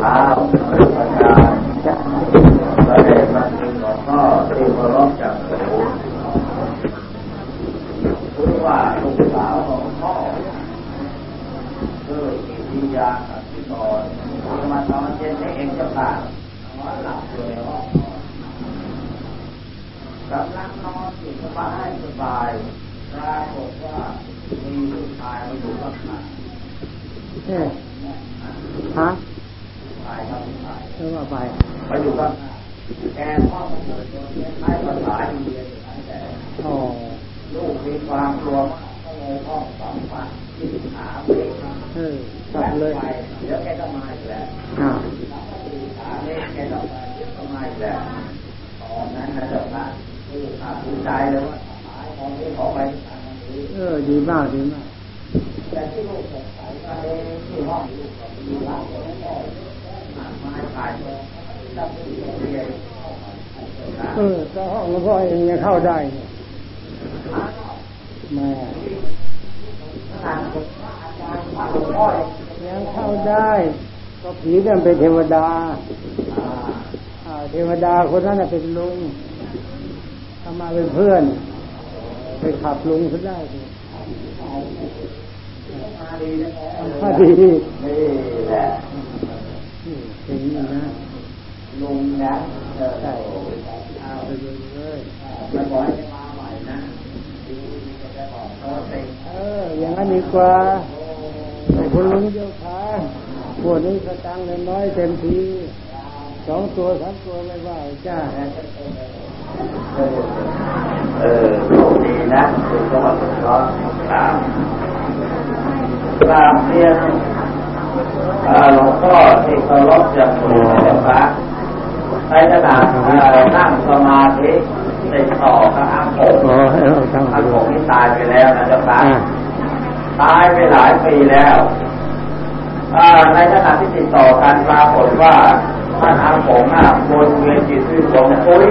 ท้าวประการพระเดชพระคุณหลวงพ่อที่เคารพจากสูงรู้ว่าลูกสาวของพ่อคือกิติยาอภิกรมาตอนเย็นนี้เองจ้าค่ะนอนหลับอยู่ในห้อกำลังนอนอยู่สบายสบายปรากฏว่ามีลูกชายมาอยู่ข้างหน้าฮะ ชายครับชายเออว่าไปมาอยู่ข้างหน้าแกพ่อมันเกิดคนใช้ภาษาอินเดียแต่อ๋อลูกมีความกลัวมากก็เลยห้องสองฝั่งที่หาไปเออตัดเลยเดี๋ยวแกก็มาอีกแล้วอ่าหาเลขแกก็ไปเดี๋ยวก็มาอีกแล้วตอนนั้นนะจ้าค่ะคือขาดใจเลยว่าหายของที่ขอไปทางนี้เออดีมากดีมากแต่ที่ลูกสงสัยว่าเอ๊ะที่ห้องลูกเรามีเหล้าแล้วก็หาไม้ขายเลยแม่ เออก็ห้องหลวงพ่อเองยังเข้าได้แม่ยังเข้าได้ ก็ผีนั่นเป็นเทวดาเทวดาคนนั้นเป็นลุงถ้ามาเป็นเพื่อน ไปขับลุงเขาได้สิมาดีนะพอดีนี่แหละ อย่างนี้นะลุงนะเออใช่เอาไปเลยเลยจะบอกให้มาใหม่นะเอออย่างนั้นดีกว่าแต่คุณลุงเจ้าขาพวกนี้สตังค์น้อยเต็มทีสองตัวสามตัวไม่ว่าจ้าเออเออดีนะคุณก็มาเป็นร้อนตามตามเรียนอ่า หลวงพ่อที่เคารพจากหลวงนะครับในขณะอ่านั่งสมาธิติดต่อกับอาโกงอ๋อให้เราทำอาดูโกงที่ตายไปแล้วนะเจ้าค่ะอ่าตายไปหลายปีแล้วอ่าในขณะที่ติดต่อกันปรากฏว่าท่านอาผมอะวนเวียนจิตวิสงปุ้ย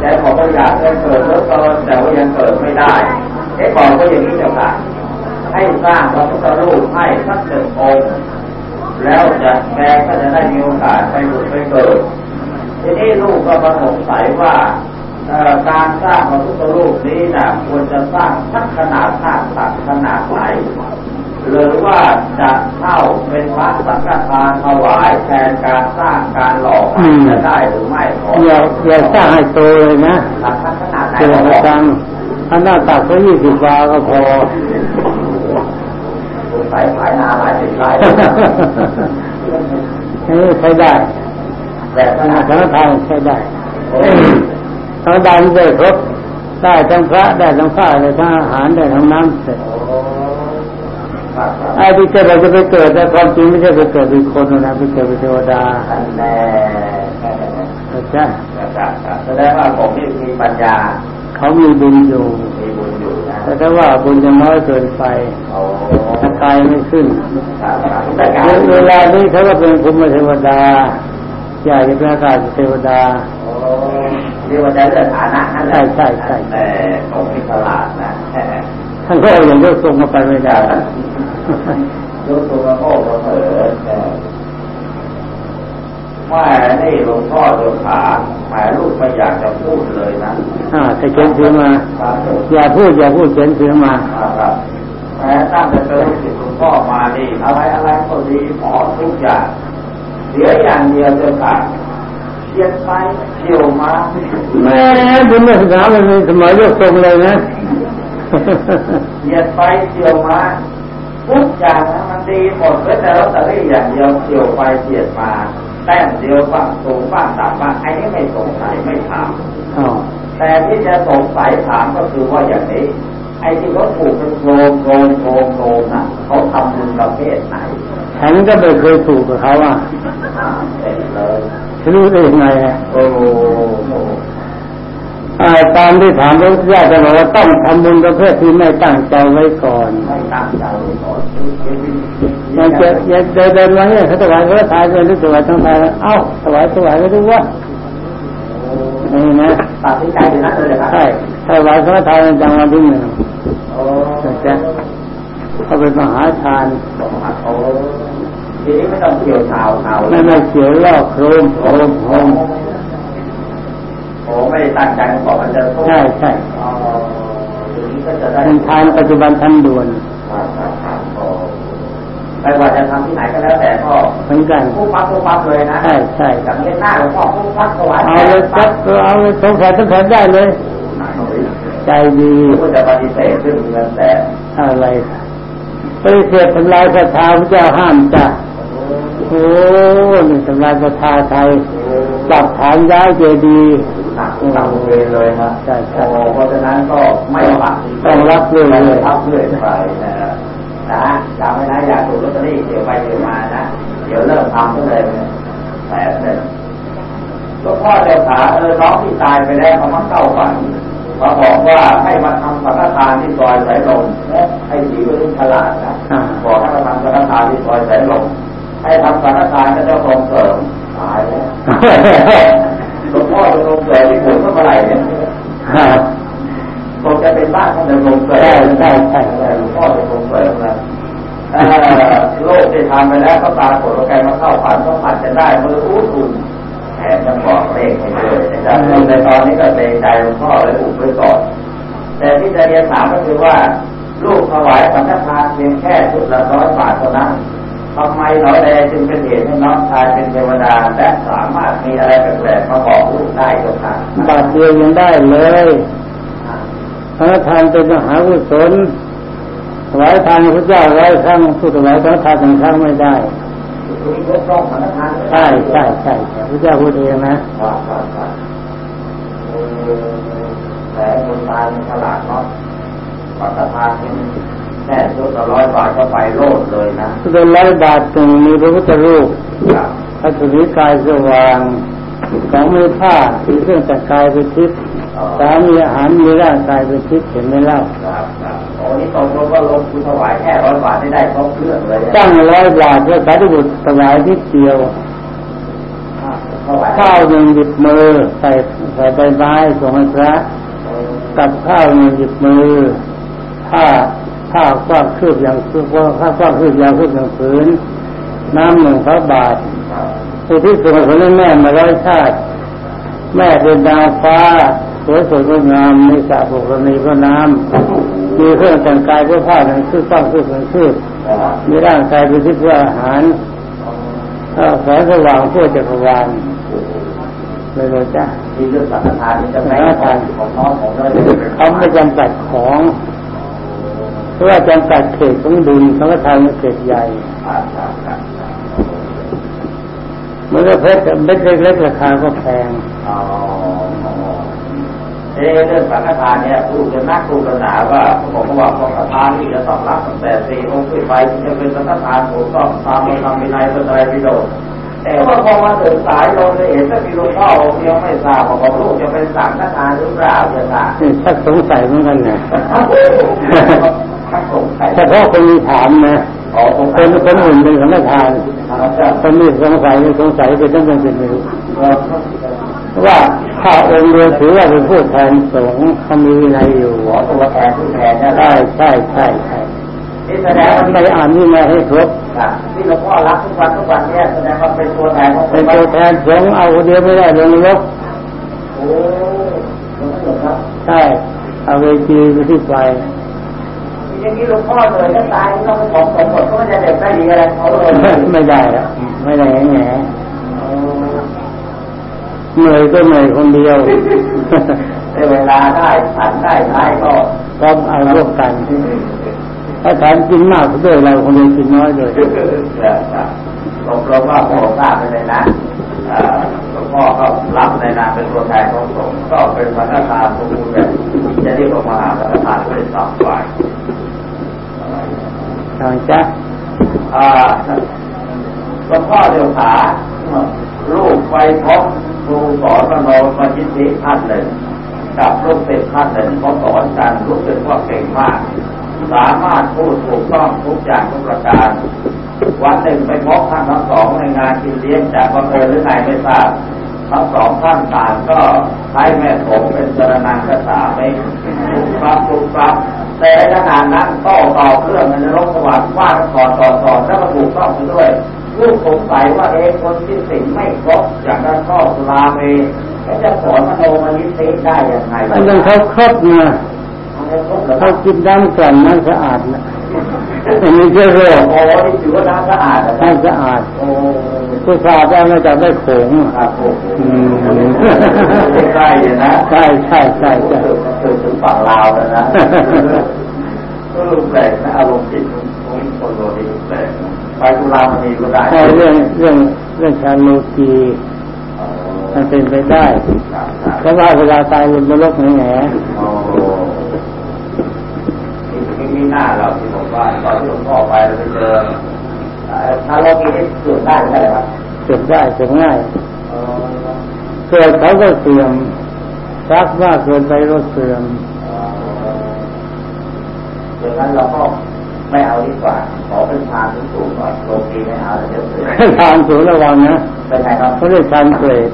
แกบอกว่าอยากจะเกิดแล้วตอนแต่ว่ายังเกิดไม่ได้ไอ้บอกก็อย่างนี้เจ้าค่ะ ให้สร้างพระพุทธรูปให้สักหนึ่งองค์แล้วจะแกก็จะได้มีโอกาสไปหลุดไปเกิดทีนี้ลูกก็มาสงสัยว่าเอ่อการสร้างพระพุทธรูปนี้นะควรจะสร้างสักขนาดหน้าตักขนาดไหนหรือว่าจะเข้าเป็นพระสังฆทานถวายแทนการสร้างการหล่อพระจะได้หรือไม่ขออย่าอย่าสร้างให้โตเลยนะสักขนาดไหนเจอขอประจังถ้าหน้าตักก็ยี่สิบวาก็พอ ใส่หลายหน้าหลายสิบหลายเออใช้ได้ แต่ขขนานาดดสังฆทานใช้ได้ธรรมดาไม่ได้ครบได้ทั้งพระได้ทั้งผ้าได้ทั้งอาหารได้ทั้งน้ำเสร็จครับไอ้ที่จะเราจะไปเกิดแต่ความจริงไม่ใช่ไปเกิดเป็นคนนะไปเกิดเป็นเทวดาอันแน่เข้าใจแสดงว่าผมนี่มีปัญญา เขามีบุญอยู่มีบุญอยู่นะแต่ถ้าว่าบุญยังน้อยเกินไป โอ้ถ้ากายไม่ขึ้นครับครับแต่การเวลานี้เขาก็เป็นภูมิเทวดาอยากจะเป็นอากาศเทวดาโอ้เรียกว่าจะเลื่อนฐานะนั่นแหละใช่ใช่ใช่แต่ผมมีฉลาดนะท่านก็เอาอย่างยกทรงมาไปไม่ได้ยกตัวโอ้ก็เผลอแต่ว่านี่หลวงพ่อตัวขาถ่ายรูปไม่อยากจะพูดเลยนะอ่าถ้าเขียนถือมาครับอย่าพูดอย่าพูดเขียนถือมาครับ แม้ตั้งแต่เป็นลูกศิษย์หลวงพ่อมานี่อะไรอะไรก็ดีหมอทุกอย่างเสียอย่างเดียวเลยค่ะเชียนไปเที่ยวมาแม่บุญศาสนามันมีสมัยยกทรงเลยนะเชียนไปเที่ยวมาทุกอย่างนะมันดีหมดเลยแต่ลอตเตอรี่อย่างเดียวเที่ยวไปเที่ยวมาแต้มเดียวบ้างสูงบ้างต่ำบ้างไอ้นี่ไม่สงสัยไม่ถามอ๋อแต่ที่จะสงสัยถามก็คือว่าอย่างนี้ ไอ้ที่เขาถูกเป็นโครมโครมโครมโครมน่ะเขาทำบุญประเภทไหน ฉันก็ไม่เคยถูกกับเขาอะอ่าเสร็จเลยฉันรู้ได้ยังไงอะโอ้โหอ่าตามที่ถามพระพุทธเจ้าจะบอกว่าต้องทำบุญประเภทที่ไม่ตั้งใจไว้ก่อนไม่ตั้งใจก่อนมันจะอย่าเดินเดินมาเนี่ยเขาถวายพระทานเลยหรือถวายทั้งทานเอ้าถวายถวายไม่รู้ว่านี่นะตัดสินใจอยู่นั่นเลยครับใช่ ถวายพระทานจังหวะที่หนึ่งโอ้แต่จะเขาเป็นมหาทานสมหัโอ้ทีนี้ไม่ต้องเกี่ยวชาวชาวไม่ไม่เขียวลอกโครมโครมโครมโอ้ไม่ได้ตั้งใจบอกมันจะทุกข์ใช่ใช่อ๋อทีนี้ก็จะได้เป็นทานปัจจุบันทันด่วนครับครับครับโอ้ไม่ว่าจะทำที่ไหนก็แล้วแต่ก็เหมือนกันปุ๊บปั๊บปุ๊บปั๊บเลยนะ ใช่ใช่อย่างเล่นหน้าหลวงพ่อปุ๊บปั๊บถวายเอาเลยครับเอาเลยสงสัยต้องแผนได้เลย ใจดีก็จะปฏิเสธซึ่งเงินแต่อะไรปฏิเสธทำลายศรัทธาพระเจ้าห้ามจ้ะโอ้นี่ทำลายศรัทธาไทยปรับฐานย้ายเจดีย์หนักหนักเวรเลยนะใช่ใช่โอ้เพราะฉะนั้นก็ไม่ปักต้องรับเรื่อยๆต้องรับเรื่อยไปนะนะจำไว้นะอย่าถูกลอตเตอรี่เดี๋ยวไปเดี๋ยวมานะเดี๋ยวเริ่มทำก็เลยแผลเลยหลวงพ่อเจ้าขาเออน้องที่ตายไปแล้วเขามาเข้าฝัน มาบอกว่าให้มาทำสังฆทานที่ซอยสายลมนะให้สีก็รุ่งฉลาดนะอ่าบอกให้มาทำสังฆทานที่ซอยสายลมให้ทำสังฆทานก็เจ้าทรงเสริมตายแล้วหลวงพ่อจะทรงเสริมที่ผมเมื่อไหร่เนี่ยครับคงจะเป็นบ้านของเดิมลงเสริใช่มใช่ใช่หลวงพ่อจะทรงเสริมนะเอ่อโลกได้ทำไปแล้วก็ตาผลว่าแกมาเข้าฝันก็ผัดจะได้มืออู้อุ่น แถมจะบอกเลขให้ด้วยนะครับในตอนนี้ก็เกรงใจหลวงพ่อเลยอุบไว้ก่อน แต่ที่จะเรียนถามก็คือว่า ลูกถวายสังฆทานเพียงแค่ชุดละร้อยบาทเท่านั้นทำไมหนอแดจึงเป็นเหตุให้น้องชายเป็นเทวดาและสามารถมีอะไรแปลกๆมาบอกลูกได้ก็ค่ะบาทเดียวยังได้เลยพระทานเป็นมหากุศลถวายทานพระเจ้าร้อยครั้งผู้ถวายพระทานหนึ่งครั้งไม่ได้ ใช่ใช่ใช่ใช่พระเจ้าพูดเองนะว่าว่าว่าเออแต่คนตายมันฉลาดเนาะสังฆทานเป็นแค่ชุดละร้อยบาทก็ไปโลดเลยนะเป็นร้อยบาทหนึ่งมีพระพุทธรูปครับพระสุริกายสว่างสองมือผ้าสีเครื่องแต่งกายเป็นทิพย์สามมีอาหารมีร่างกายเป็นทิพย์เห็นไหมเล่าครับครับ โอ้นี่ตกลงว่าลงทุนถวายแค่ร้อยบาทได้ได้ครบเครื่องเลยนะตั้งร้อยบาทเพื่อสาธุบุตรถวายนิดเดียวถวายข้าวหนึ่งหยิบมือใส่ใส่ใบไม้ส่งให้พระกับข้าวหนึ่งหยิบมือผ้าผ้ากว้างคืบอย่างคืบว่าผ้ากว้างคืบยาวคืบอย่างผืนน้ำหนึ่งพระบาทผู้ที่ส่งผลให้แม่มาร้อยชาติ แม่เป็นดาวฟ้าสวยสดงดงามมีสระปกรณีพระน้ำ มีเครื่องแต่งกายเพื่อผ้าหนึ่งคืบกว้างคืบหนึ่งคืบมีร่างกายเป็นที่เพื่ออาหารถ้าแสงสว่างเพื่อจักรวาลเลยเลยจ้ะที่เรื่องสังฆทานนี่จะไม่ของน้องของเราจะเป็นเขาไม่จำกัดของเพราะว่าจำกัดเขตของบุญเขาก็ทำเขตใหญ่ครับครับครับเมื่อเพชรเม็ดเล็กๆราคาก็แพง เจเรื่องสังฆทานเนี่ยพูดกันนักพูดกันหนาว่าเขาบอกว่าสังฆทานนี่จะต้องรับตั้งแต่สี่องค์ขึ้นไปจะเป็นสังฆทานถูกต้องตามธรรมวินัยพระไรปิฎกแต่ว่าพอมาถึงสายลงเลยเห็นว่ามีหลวงพ่อองค์เดียวไม่ทราบว่าของลูกจะเป็นสังฆทานหรือเปล่าจะทราบชักสงสัยเหมือนกันนะถ้าสงสัยเฉพาะคนมีถามนะอ๋อสงคนคนอื่นเป็นสังฆทานคนนี้สงสัยสงสัยเป็นต้องเป็นเป็นไม่รู้ว่า ข้าองค์เดียวถือว่าเป็นผู้แทนสงฆ์เขามีวินัยอยู่หัวตัวแทนผู้แทนนะใช่ใช่ใช่ใช่นี่แสดแต่งว่าไม่อ่านวินัยให้ครบที่หลวงพ่อรับทุกวันทุกวันเนี่ยแสดงว่าเป็นตัวแทนของเป็นตัวแทนสงฆ์เอาคนเดียวไม่ได้ลงนรกโอ้หลวงพ่อครับใช่เอาเวทีไปที่ไฟอย่างนี้หลวงพ่อเลยถ้าตายต้องของสมบัติก็ไม่จะเด็กได้ดีอะไรเขาเลยไม่ได้แล้วไม่ได้แง่ เหนื่อยก็เหนื่อยคนเดียวในเวลาได้ฉันได้ท้ายก็พร้อมเอาร่วมกันถ้าแถมกินมากด้วยเราคนเดียวกินน้อยด้วยตกลงว่าพ่อทราบไปเลยนะหลวงพ่อก็รับในนามเป็นตัวแทนของสงฆ์ก็เป็นพนักงานสมบูรณ์แบบจะเรียกว่ามาหาพนักงานเป็นสามฝ่ายทางจ้ะอ่าหลวงพ่อเดียวขาลูกไปพบค รูสอนมโนมาจิตติท่านหนึ่งกับลูกศิษย์ท่านหนึ่งเขาสอนกันรู้สึกว่าเก่งมาก สามารถพูดถูกต้องทุกอย่างทุกประการ วันหนึ่งไปพบท่านทั้งสองในงานกินเลี้ยงจากบังเอิญหรือไงไม่ทราบทั้งสองท่านต่างก็ใช้แม่ผมเป็นสรนังกษาไม่ทุกครับทุกครับ แต่ในขณะนั้นโต้ตอบเรื่องในนรกสวรรค์ว่ากันต่อต่อต่อแล้วก็ถูกต้องด้วย ลูกสงสัยว่าเองคนที่สิ่งไม่ครบจากนั้นก็สุราเมเขาจะสอนมโนมยิติได้ยังไงอันนั้นเขาครบนะไม่ครบเหรอคเขารับกินน้ำกลั่นน้ำสะอาดนะอันนี้เชื่อโรคโอ้นี่ถือว่าน้ำสะอาดนะครัน้ำบสะอาดโอ้ผู้ชายได้มาจากได้โขงคอะรับผมอืมใกล้ๆเลยนะใช่ใช่ใช่ใช่เกิดถึงฝั่งลาวแล้วนะเออแปลกนะอารมณ์จิตของคนเราดีแปลกนะ ไปตุลามณีก็ได้ใช่เรื่องเรื่องเรื่องชาโลกีมันเป็นไปได้ครับครับเพราะว่าเวลาตายลงนรกแหงโอ้นี่มีหน้าเราที่บอกว่าตอนที่หลวงพ่อไปเราไปเจอเอ่อถ้าเรากินให้เกิดได้ใช่ไหมครับเจ็บได้เจ็บง่ายเออเกิดเขาก็เสื่อมรักมากเกินไปก็เสื่อมเดี๋ยวนั้นเราก็ ไม่เอาดีกว่า ขอเป็นทางสูงๆหน่อยโลกีไม่เอาเดี๋ยวเสียทานสูงระวังนะเป็นไงครับเขาเรียกทานเกรด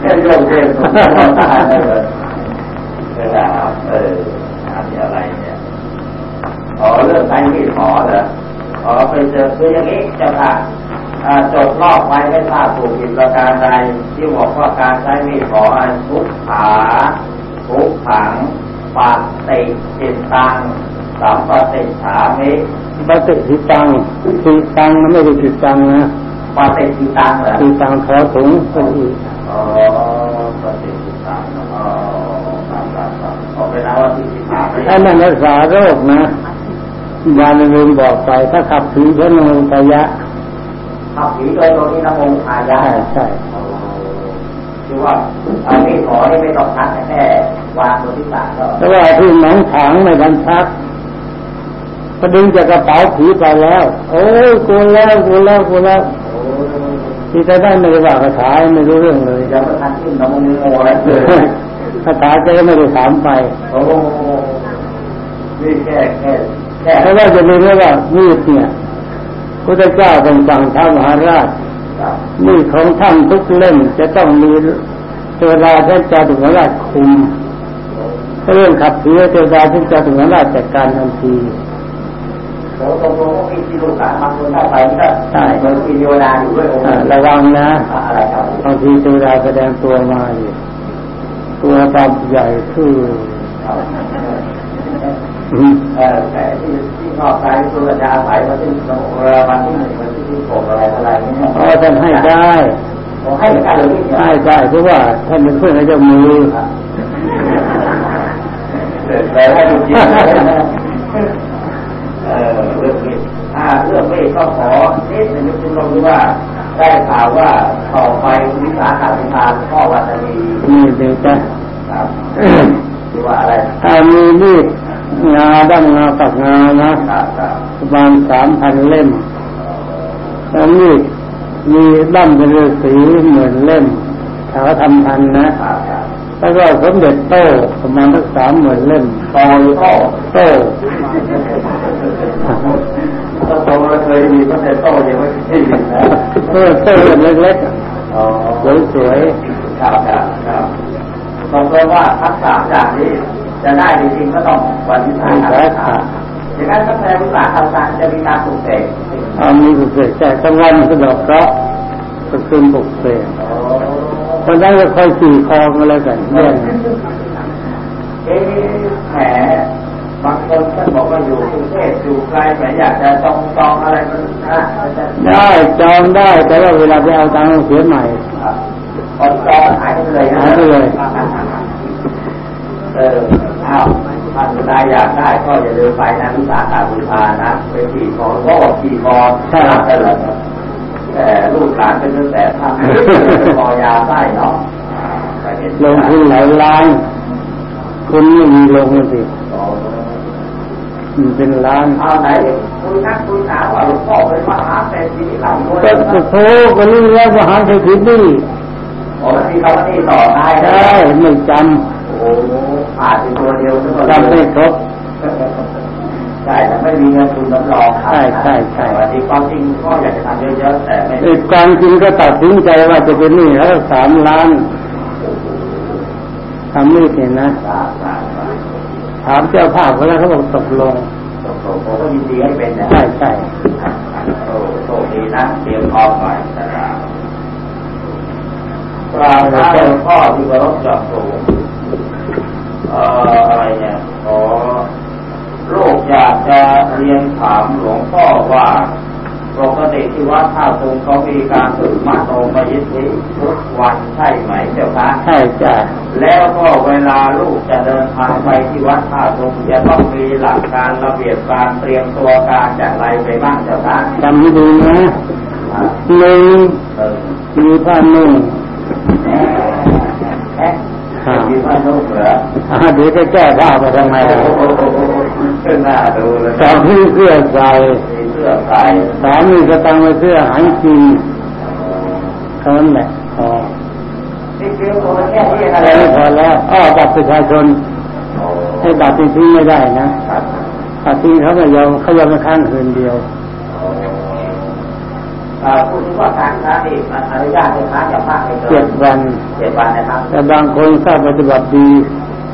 แค่โยกเองผมก็รอทานได้เลยเวลาเอออันนี้อะไรเนี่ยอ๋อเรื่องใช้มีดหมอเหรออ๋อไปเจอคืออย่างนี้เจ้าค่ะอ่าจดรอบไว้ไม่ทราบถูกผิดประการใดที่บอกว่าการใช้มีดหมออันทุกขาทุกขังปาติจิตตัง สัมปติฉามิปฏิทิตังทิตังมันไม่ได้ติดตังนะปาติจิตังเหรอติตังขอถุงก็อีกอ๋อปฏิจิตังอ๋อครับครับครับขอไปนะว่าที่สิบสามถ้ามันรักษาโรคนะยาลืมบอกไปถ้าขับผีเช่นโมตยะขับผีโดยตัวนี้นะองค์อายะใช่ใช่คือว่าเอามีดขอนี่ไม่ต้องทักแค่วางบนที่ตักก็แต่ว่าที่หนองฉางไม่ทันชัก พอดึงจากกระเป๋าผีไปแล้ว โอ้ยกูแล้วกูแล้วกูแล้วโอ้ที่จะได้ไม่ได้ว่าคาถาไม่รู้เรื่องเลยยังไม่ทันขึ้นน้องมือโง่อะไรเลยคาถาเจ๊ก็ไม่ได้ถามไปโอ้นี่แค่แค่แค่เพราะว่าจะรู้ไหมว่ามีดเนี่ยพระเจ้าเป็นสั่งท้ามหาราชครับมีดของท่านทุกเล่มจะต้องมีเทวดาท่านจาตุหัราชคุมเรื่องขับผีเทวดาท่านจาตุหัราชจัดการทันที โอ้ตรงๆก็มีที่ลูกหลานบางคนเข้าไปก็ใช่เหมือนมีเทวดาอยู่ด้วยองค์อ่าระวังนะอะไรครับบางทีเทวดาแสดงตัวมาอยู่ตัวตามใหญ่คืออืมเออแต่ที่ที่นอกใจตัวจะอาศัยมาที่เวลาวันที่หนึ่งวันที่ที่หกอะไรอะไรเนี่ยอ๋อท่านให้ได้ผมให้เหมือนกันเลยพี่เนี่ยได้ได้เพราะว่าท่านเป็นเพื่อนกับเจ้ามือแต่ให้จริง ๆเออเรื่องนี้อ่าเรื่องนี้ก็ขอนิดหนึ่งคุณลองดูว่า ได้ข่าวว่าต่อไปวิสาขาพิธานพ่อวัตนีนี่เด็กจ้ะครับคือว่าอะไรถ้ามีมีดงาด้ามงาปักงานะครับครับประมาณสามพันเล่มแล้วมีดมีด้ามเป็นฤาษีหมื่นเล่มถ้าเขาทำทันนะครับครับแล้วก็สมเด็จโต้ประมาณสักสามหมื่นเล่มต่อหรือพ่อโต้ ถ้าโตแล้วเคยมีก็แต่โตยังไม่ได้ยินนะเออโต้เล่มเล็กๆอะอ๋อสวยครับครับครับบอกเลยว่าทั้งสามอย่างนี้จะได้จริงๆก็ต้องวันที่ๆสามีมสาขาอย่างนั้นถ้าแปลวิสาขสารจะมีการปลูกเสกเอามีปลุกเสกแต่กลางวันก็ดอกเคราะห์กลางคืนปลุกเสกอ๋อวันนั้นก็ค่อยขี่คอกันแล้วกันเรื่องเอ๊ะแหมบาง คนท่านบอกว่าอยู่กรุงเทพอยู่ไกลแหมอยากจะจองจองอะไรมันนะมันจะได้จองได้แต่ว่าเวลาไปเอาตังค์ต้องเสียใหม่ครับพอจองหายไปเลยนะหายไปเลยเอออ้าวท่านใดอยากได้ก็อย่าลืมไปนะวิสาขาบูชานะไปขี่คอก็ขี่คอรับกันเลยแต่ลูกหลานเป็นตั้งแต่ทำคอยาได้เนาะอ่าไปเห็นลงทุนหลายล้านคุณไม่มีลงสิอ๋อมัน เป็นล้านเอาไหนคุยนักคุยหนาว่าหลวงพ่อเป็นมหาเศรษฐีหลังด้วยก็จะโทรก็รู้แล้วว่าหาเศรษฐีนี่โอ้ที่เขาที่ต่อได้ได้ไม่จโอ้ขาดเป็นตัวเดียวำจำไม่ครบใช่แต่ไม่มีเงินทุนสำรองครับใช่ใช่ใช่วันนี้ความจริงก็อยากจะทำเยอะๆแต่ไม่ไอ้ความจริงก็ตัดสินใจว่าจะเป็นหนี้แล้วสามล้านทำไม่เห็นนะ ถามเจ้าภาพเขาแล้วเขาบอกตกลงผมก็ยินดีให้เป็นนะใช่ใช่โอ้พร้อมไปนะครับกราบพระหลวงพ่อที่เคารพจับสูงเอ่ออะไรเนี่ยขอลูกอยากจะเรียนถามหลวงพ่อว่าปกติที่วัดท่าตุงเขามีการฝึกมัดโนมยิทธิทุกวันใช่ไหมเจ้าคะใช่จ้ะ แล้วก็เวลาลูกจะเดินทางไปที่วัดท่าตุงจะต้องมีหลักการระเบียบการเตรียมตัวการอย่างไรไปบ้างเจ้าคะจำให้ดีนะหนึ่งเออมีผ้านุ่งแอะแอะมีผ้านุ่งเหรออ่าเดี๋ยวจะแก้ผ้าไปทำไมโอ้ล่ะโหขึ้นหน้าดูเลยสองที่เสื้อใส่มีเสื้อใส่สามมีกระตังไปเสื้อหางจีเท่านั้นแหละพอนี่ คือตัวแค่นี้นะแค่นี้พอแล้วอ้อบัตรประชาชนโอ้ให้บัตรทิ้งไม่ได้นะครับบัตรทิ้งเขาไม่ยอมเขายอมมาค้างคืนเดียวอ่าพูดถึงว่าการค้านี่มันอนุญาตให้ค้าจะมากไม่เกิเจ็นดวันเจ็ดวันนะครับ แต่บางคนถ้าปฏิบัติดี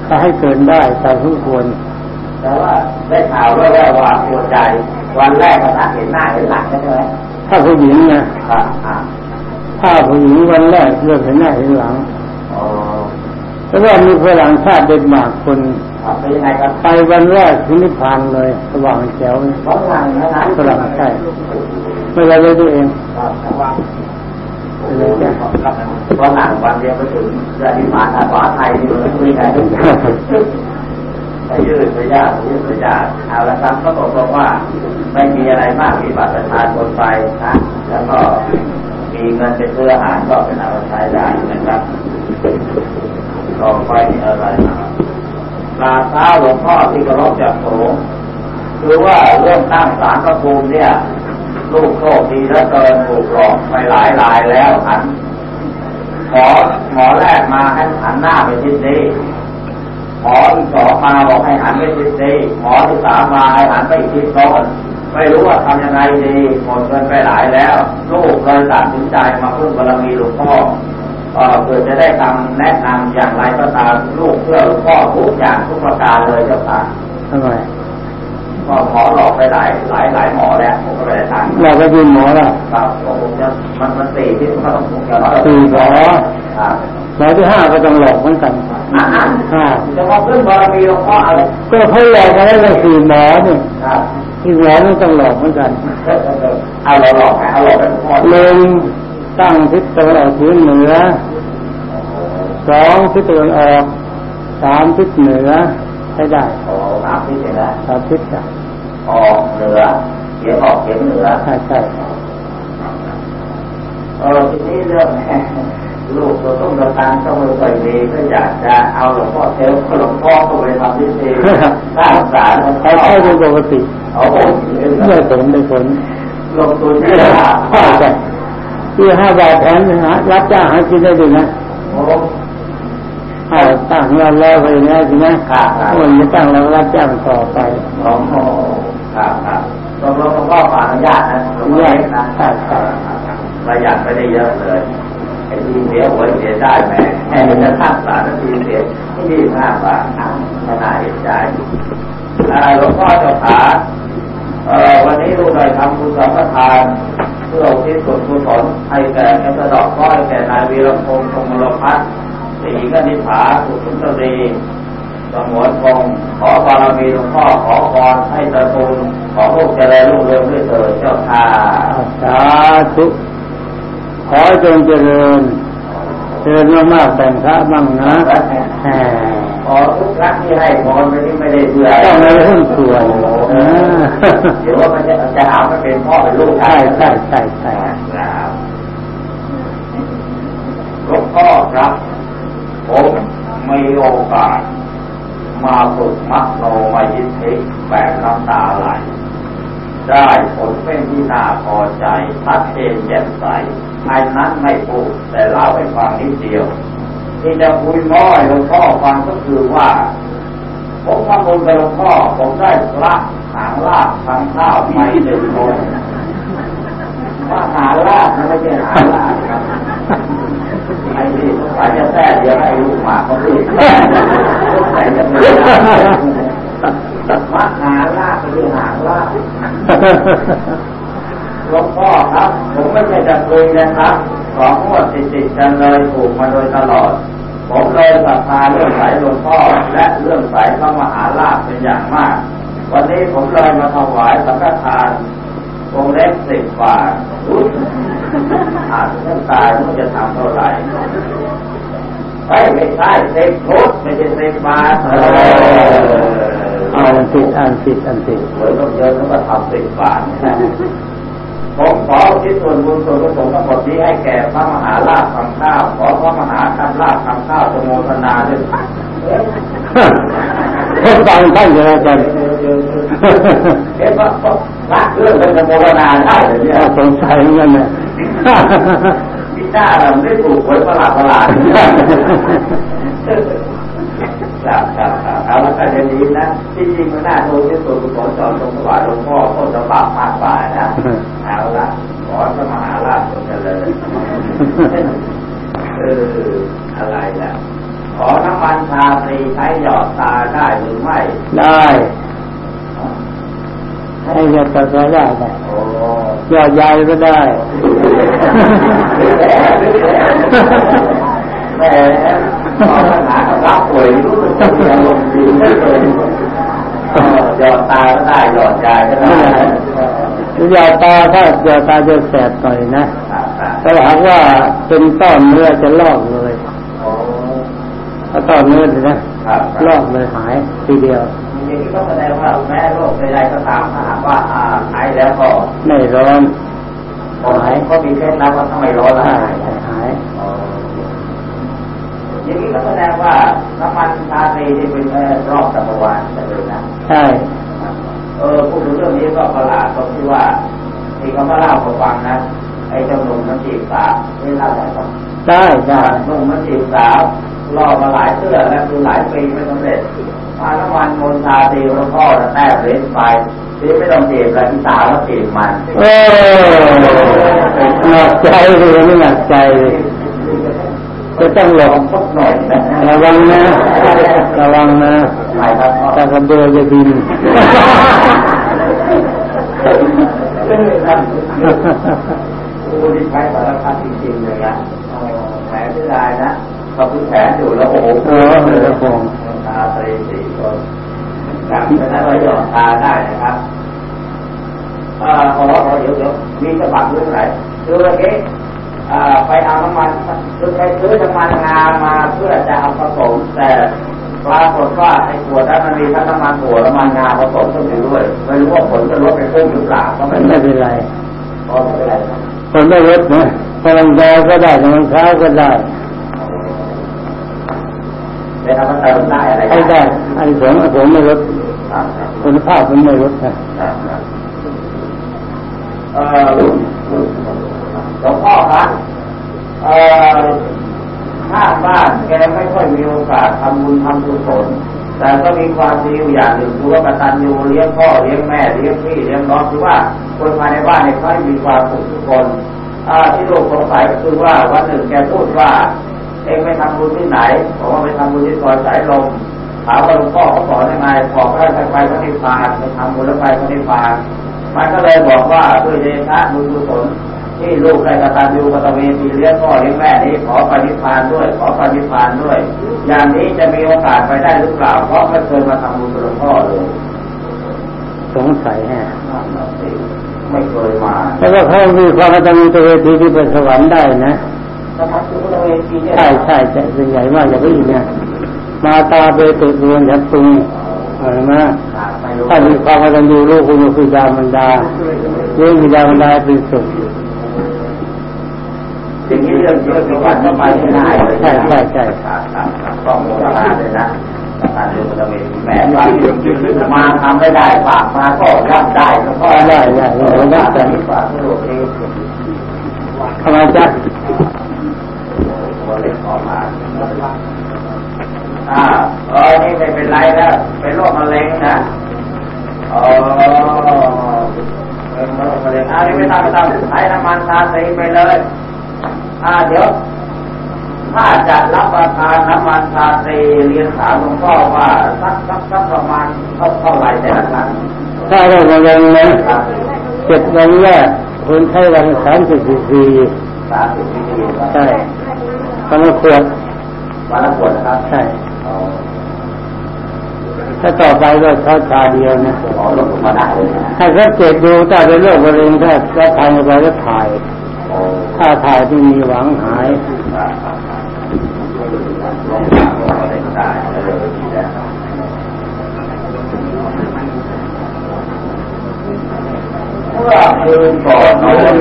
เขาให้เกินได้แต่ทุกควรแต่ว่าได้ข่าวด้วยว่าปวดใจ วันแรกก็ทักเห็นหน้าเห็นหลังใช่ไหมถ้าผู้หญิงนะครับอ่าถ้าผู้หญิงวันแรกเริ่มเห็นหน้าเห็นหลังอ๋อ แต่ว่ามีฝรั่งชาติเดนมาร์กคนครับเป็นยังไงครับไปวันแรกถึงนิพพานเลยสว่างแจ๋วเลยสองวันนะนะฝรั่งใช่ไม่ได้เลยตัวเองครับแต่ว่าโอ้โหตอนหลังวันเดียวไปถึงเดือนที่ผ่านมาขวาไทยนี่เลยไม่ได้ไปยืดไปยากยืดไปยากเอาละครับก็บอกว่า ไม่มีอะไรมากมีบัตรประชาชนไปนะแล้วก็มีเงินเป็นซื้ออาหารก็เป็นเอาไปใช้ได้นะครับ ต่อไปนี่อะไรนะครับกราเท้าหลวงพ่อที่เคารพจากสูงคือว่าเรื่องตั้งศาลพระภูมิเนี่ย ลูกโชคดีแล้วเกินถูกหลอกไปหลายรายแล้วหันหมอหมอแรกมาให้หันหน้าไปทิศนี้หมอที่สองมาบอกให้หันไปทิศนี้หมอที่สามมาให้หันไปอีกทิศโน้นไม่รู้ว่าทำยังไงดีหมดเงินไปหลายแล้ว ลูกเลยตัดสินใจมาพึ่งบารมีหลวงพ่อ เอ่อเพื่อจะได้คำแนะนำอย่างไรก็ตามลูกเพื่อหลวงพ่อทุกอย่างทุกประการเลยเจ้าค่ะทำไมก็หมอหลอกไปหลายหลายหลายหมอแล้วผมก็ไม่ได้ตังค์เราก็ยินหมอละครับผมจะมันมันสี่ที่เขาต้องคงจะร้อยสี่หมอครับหมอที่ห้าก็ต้องหลอกเหมือนกันอะห้าจะมาขึ้นบารมีหลวงพ่ออะไรก็เขาหลอกมาได้ตั้งสี่หมอนี่ครับอีกหมอนี่ต้องหลอกเหมือนกันเอาเราหลอกให้เอาหลอกเป็นพ่อหนึ่ง ตั้งทิศตะวันออกเฉียงเหนือสองทิศตะวันออกสามทิศเหนือใช้ได้โอ้สามที่เห็นแล้วสามทิศจ้ะออกเหนือเขียนออกเขียนเหนือใช่ใช่เออทีนี้เรื่องลูกตัวต้องกระตังต้องไปดีก็อยากจะเอาหลวงพ่อเทลหลวงพ่อก็ไปทำพิธีสร้างศาลหลวงพ่เขาอใช้เป็นปกติเอาโอ้ไม่ผลไม่ผลลงทุนที่ที่ละห้าห้าใช่ ที่ห้าบาทแทนหารับจ้างหากินได้ดีนะโอ้ถ้าตั้งเราแล้วไปอย่างนี้ใช่ไหมครับครับคนจะตั้งเรารับจ้างต่อไปโอ้โหครับครับตกลงหลวงพ่อขออนุญาตนะหลวงพ่อเล็กนะใช่ใช่ประหยัดไม่ได้เยอะเลยไอ้ที่เสียหวยเสียได้แหม่แค่จะทักษานาทีเสียที่นี่ห้าบาทอะไม่น่าเห็นใจอ่าหลวงพ่อเจ้าขาเอ่อวันนี้ลูกได้ทำบุญสัมปทานเพื่ออุที่ส่วนกุศลให้แก่แอสดอกก้อยแก่นายวีรพงศ์คงมลพัฒน์ศรีกนิษฐาสุขุนตรีสมวนคงขอบารมีหลวงพ่อขอพรให้ตระกูลของลูกเจริญรุ่งเรืองด้วยเถิดเจ้าค่ะสาธุขอจงเจริญเจริญมากๆแต่งพระบ้างนะแหมขอทุกครั้งที่ให้พรไม่ได้ไม่ได้เบื่อต้องในหุ้นส่วนโอ้โหอ่า เดี๋ยวว่ามันจะจะหาว่าเป็นพ่อเป็นลูกใช่ใช่ใช่ใช่ครับหลวงพ่อครับ ผมมีโอกาส มาฝึกมัคโนมายิทธิแบบน้ำตาไหลได้ผลเป็นที่น่าพอใจชัดเจนแจ่มใสภายนั้นไม่พูดแต่เล่าให้ฟังนิดเดียว ที่จะคุยน้อยหลวงพ่อฟังก็คือว่า ผมทำบุญกับหลวงพ่อผมได้พระ หางลาบทางข้าวไปหนึ่งคนว่าหาลาบนไม่ใช่หาลาบครับไอ้นี่สงสัยจะแท้เดี๋ยวให้ลูกหมาเขาดิสงสัยจะเป็นลาบว่าหาลาบไม่ใช่หางลาบหลวงพ่อครับ ผมไม่ใช่จะคุยนะครับสองงวดติดๆกันเลยถูกมาโดยตลอดผมเลยศรัทธาเรื่องสายหลวงพ่อและเรื่องสายพระมหาราชเป็นอย่างมาก วันนี้ผมเลยมาถวายสังฆทานวงเล็บสิบบาทรู้อ่านเรื่องตายมันจะทำเท่าไหร่ไม่ไม่ใช่เซ็กพุทไม่ใช่เซ็กบาทเอออ่านผิดอ่านผิดอ่านผิดเหมือนต้องเยอะแล้วก็ทำสิบบาทนะผมขอคิดส่วนบุญส่วนกุศลทั้งหมดนี้ให้แก่พระมหาราชคำข้าว ขอพระมหาคำราชคำข้าวจงโมทนาด้วยเพิ่งฟังท่านอยู่แล้วกัน เอ๊ะพระพระเรื่องเป็นโมทนาได้เลยเนี่ยสงสัยเหมือนกันเนี่ยพี่จ้าเราไม่ถูกหวยประหลาดประหลาดครับครับครับเอาละกันจะดีนะที่จริงมันน่าโทษที่สุดขอจอมตรงถวายหลวงพ่อต้นจะบาปมากกว่านะเอาละขอพระมหาราชทรงเจริญเอออะไรล่ะขอน้ำมันชาตรีใช้หยอดตาได้หรือไม่ ได้ ให้ยอดตัดได้ได้โอ้ยอดยายก็ได้แหมขอปัญหากับรับป่วยรู้สึกจะมีอารมณ์ดีไม่เคยหยอดตาก็ได้หยอดยายก็ได้ยอดตาถ้ายอดตาจะแสบหน่อยนะแต่หากว่าเป็นต้อนเนื้อจะลอกเลยโอ้ถ้าต้อนเนื้อเลยนะครับลอกเลยหายทีเดียว อย่างนี้ก็แสดงว่าแม้โรคใดๆก็ตามถ้าหากว่าอ่าหายแล้วก็ไม่ร้อนหายก็มีเคล็ดลับว่าทำไมร้อนละหาหายยหายอ๋ออย่างนี้ก็แสดงว่าน้ำมันชาตรีที่เป็นแค่รอบจักรวาลจะเลยนะใช่เออพูดถึงเรื่องนี้ก็ประหลาดตรงที่ว่าที่เขามาเล่าให้ฟังนะไอ้เจ้าหนุ่มมันจีบสาวไม่เล่าได้หรอกได้ได้หนุ่มมันจีบสาวรอมาหลายเสื้อแล้วคือหลายปีไม่สำเร็จ มาน้ำมันมนต์ชาตรีหลวงพ่อน่ะแต้มเลนไปทีนี้ไม่ต้องจีบแล้วที่สาวก็จีบมันเออหนักใจเลยไม่หนักใจเลยจะต้องหลบพกหน่อยนะระวังนะระวังนะหลายครับตากระเบือจะบินโอ้ดีใช้สารพัดจริงๆเลยนะแผลที่ได้นะขอบคุณแผลอยู่แล้วโอ้โหเออเออผมตาตรีสี่ คนครับฉะนั้นเราหยอดตาได้นะครับอ่าขอขอเดี๋ยวเดี๋ยวมีฉบับเรื่องไหนคือเมื่อกี้อ่าไปเอาน้ำมันคือไปซื้อน้ำมันงามาเพื่อจะเอาผสมแต่ปรากฏว่าไอ้ขวดนั้นมันมีทั้งน้ำมันถั่วน้ำมันงาผสมกันอยู่ด้วยไม่รู้ว่าผลจะลดไปพุ่งหรือเปล่าก็ไม่ไม่รู้เป็นไรพอไม่เป็นไรครับคนไม่ลดนะพลังกายก็ได้พลังเท้าก็ได้เป็นเอามาเติมได้อะไรให้ได้ อันสองผมไม่ลดคุณภาพมันไม่ลดนะครับครับเอ่อหลวงพ่อครับเอ่อข้างบ้านแกไม่ค่อยมีโอกาสทำบุญทำกุศลแต่ก็มีความดีอยู่อย่างหนึ่งคือว่ากตัญญูเลี้ยงพ่อเลี้ยงแม่เลี้ยงพี่เลี้ยงน้องคือว่าคนภายในบ้านเนี่ยเขามีความสุขทุกคนที่ลูกสงสัยก็คือว่าวันหนึ่งแกพูดว่า เองไปทำบุญที่ไหนบอกว่าไปทำบุญที่ซอยสายลม ถามว่าหลวงพ่อเขาสอนยังไงบอกว่าไปไปพระนิพพานไปทำบุญแล้วไปพระนิพพานมันก็เลยบอกว่าด้วยเดชะบุญกุศลที่ลูกได้กตัญญูกตเวทีเลี้ยงพ่อเลี้ยงแม่นี้ขอปฏิพานด้วย ขอปฏิพานด้วย อย่างนี้จะมีโอกาสไปได้หรือเปล่า เพราะไม่เคยมาทำบุญกับหลวงพ่อเลยสงสัยฮะไม่เคยมาแต่ว่าเขามีความกตัญญูตัวเวทีที่เป็นสวรรค์ได้นะถ้าทำบุญกตเวทีเนี่ยใช่ใช่แต่ส่วนใหญ่ว่าอย่าไปอีกนะ มาตาเบตุรวนยัตตุงเห็นไหมไม่รู้ถ้ามีความกตัญญูลูกคุณคือดามันดาเลี้ยงบิดามันดาเป็นสุขสิ่งนี้เรื่องเยอะจังหวัดก็ไปไม่ได้เลยใช่ใช่ใช่ครับครับครับต้องโมทนาเลยนะการเรียนกตเวทีแหมว่ามาทำไม่ได้ฝากมาก็รับได้ก็พอได้ได้ได้ได้ได้ได้ฝากสะดวกเองทำไมจ๊ะตัวเล็กออกมา อ่าเออนี่ไม่เป็นไรแล้วเป็นโรคมะเร็งนะอ๋อเป็นโรคมะเร็งอ่านี่ไม่ต้องไม่ต้องใช้น้ำมันทาสีไปเลยอ่าเดี๋ยวถ้าจะรับประทานน้ำมันชาตรีเรียนถามหลวงพ่อว่าสักสักสักประมาณเท่าเท่าไหร่แต่ละครั้งถ้าเรากำลังนะครับเจ็ดวันแรกคุณใช้วันสามสิบสี่สี่สามสิบซีซีใช่วันละขวดวันละขวดนะครับใช่อ๋อ ถ้าต่อไปก็ชาชาเดียวนะอ๋อลดลงมาได้เลยนะถ้าสังเกตดูถ้าเป็นโรคมะเร็งถ้ารับทานไปแล้วถ่ายโอ้ถ้าถ่ายที่มีหวังหายครับครับครับลงมาลงมาได้ได้เลยดีแล้วเมื่อคืนก่อนโน้น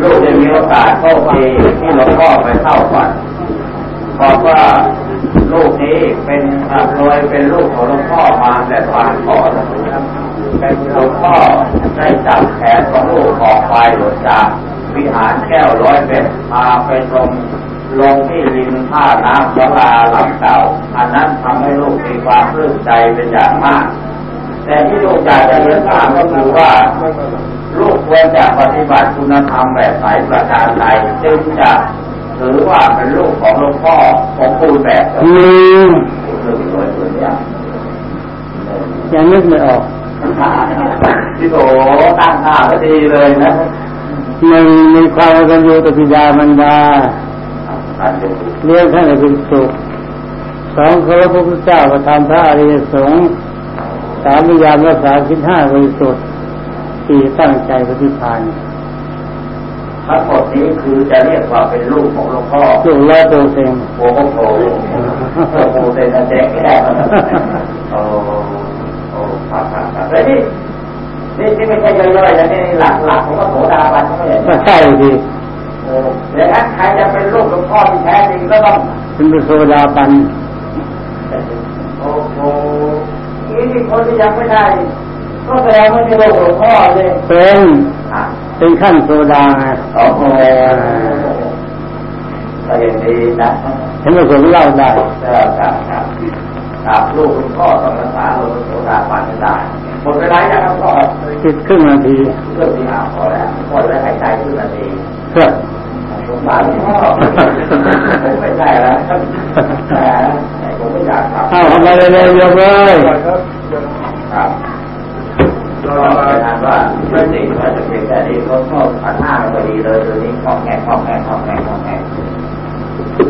ลูกได้มีโอกาสเข้าไปที่หลวงพ่อไปเข้าฝันบอกว่า ลูกนี้เป็นอับรวยเป็นลูกของหลวงพ่อมาแต่ปางก่อนเป็นหลวงพ่อได้จับแขนของลูกออกไปหลุดจากวิหารแก้วร้อยเป็นพาไปตรงลงที่ริมท่าน้ำสลาหลังเก่า อันนั้นทำให้ลูกมีความปลื้มใจเป็นอย่างมาก แต่ที่ลูกอยากจะเรียนถามก็คือว่า ลูกควรจะปฏิบัติคุณธรรมแบบไหนประการใดจึงจะ ถือว่าเป็นลูกของหลวงพ่อของคุณแบบอืมคือโดยส่วนใหญ่ยังนึกไม่ออกที่โตตั้งท่าก็ดีเลยนะหนึ่งมีความกตัญญูต่อบิดามารดาอันนี้เลี้ยงท่านให้เป็นสุขสองเคารพพระพุทธเจ้าประทานพระอริยสงฆ์สามพยายามรักษาสินห้าบริสุทธิ์สี่ตั้งใจปฏิพาน ทั้งหมดนี้คือจะเรียกว่าเป็นลูกของหลวงพ่อลูกร้อยเปอร์เซ็นต์โอ้โหโอ้โหโอ้โหเป็นอาจารย์แก่โอ้โอ้ครับครับครับแล้วนี่นี่นี่ไม่ใช่ย่อยๆนะนี่หลักหลักของพระโสดาบันใช่ไหมก็ใช่ดีโอ้อย่างนั้นใครจะเป็นลูกหลวงพ่อที่แท้จริงก็ต้องเป็นพระโสดาบันโอ้โหนี่มีคนที่ยังไม่ได้ก็แสดงว่าไม่ใช่ลูกหลวงพ่อเลยเป็นอะเป็นขั้นโสดาไง โอ้โหก็ยังดีนะฉันไม่เคยเล่าได้เออครับครับครับลูกคุณพ่อต้องรักษาลูกโสดาบันได้หมดเวลายังครับพ่อคิดครึ่งนาทีเรื่องที่อาพอแล้วพอแล้วหายใจขึ้นนาทีเพื่อสงสารพ่อไม่ใช่แล้วแต่ผมไม่อยากทำเอาทำไมเร็วๆยกเลยครับ ก็เป็นอันว่าไม่จริงว่าจะเป็นแค่นี้เขาชอบขันห้าไม่ค่อดีเลยตัวนี้ข้อแง่ข้อแง่ข้อแง่ข้อแง่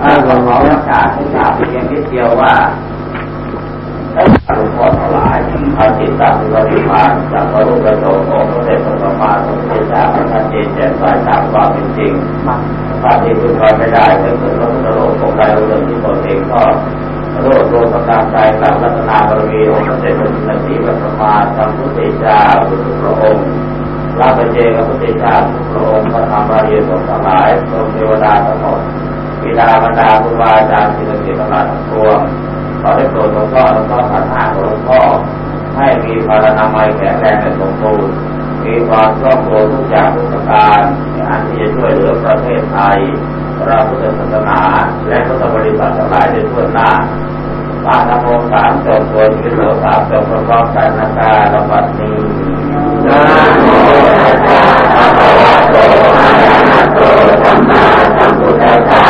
อ่าขอขอระกาศให้ทราบเพียงนิดเดียวว่าได้หลวงพ่อทั้งหลายอาจิตตาสุรวิมาจากพระรูปโสงค์องพระเดชพระสัมมาสัมพุทธเจ้าท่านเจนแจ่มใสตามความเป็นจริงพระที่พึ่งพาไม่ได้ถ้าเกิดพระพุทธโลกของใดองค์หนึ่งที่ตนเองก็ โลดโลกกำลังใจกลับรัตนาบารมีองค์พระเดชพระสัมมาสัมมาสัมพุทธเจ้าทุกพระองค์รับไปเจกับพระพุทธเจ้าทุกพระองค์พระธรรมบารีสงฆ์ทั้งหลายทรงเทวดาทั้งหมดบิดาบรรดาครูบาอาจารย์ที่เป็นศิลปะทั้งปวงขอได้โปรดหลวงพ่อหลวงพ่อขันห้าหลวงพ่อให้มีพลานามัยแข็งแรงและสมบูรณ์มีความคล่องตัวทุกอย่างทุกประการอันที่จะช่วยเหลือประเทศไทย เราพุทธศาสนาและพุทธบริษัททั้งหลายในทั่วหน้าปาณโมสามจบตัวที่โลสามจบประกอบกันนาคาระบัดนี้นะโมตัสสะภะคะวะโตอะระหะโตสัมมาสัมพุทธัสสะ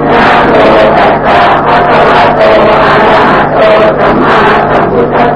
นะโมตัสสะภะคะวะโตอะระหะโตสัมมาสัมพุทธัสสะ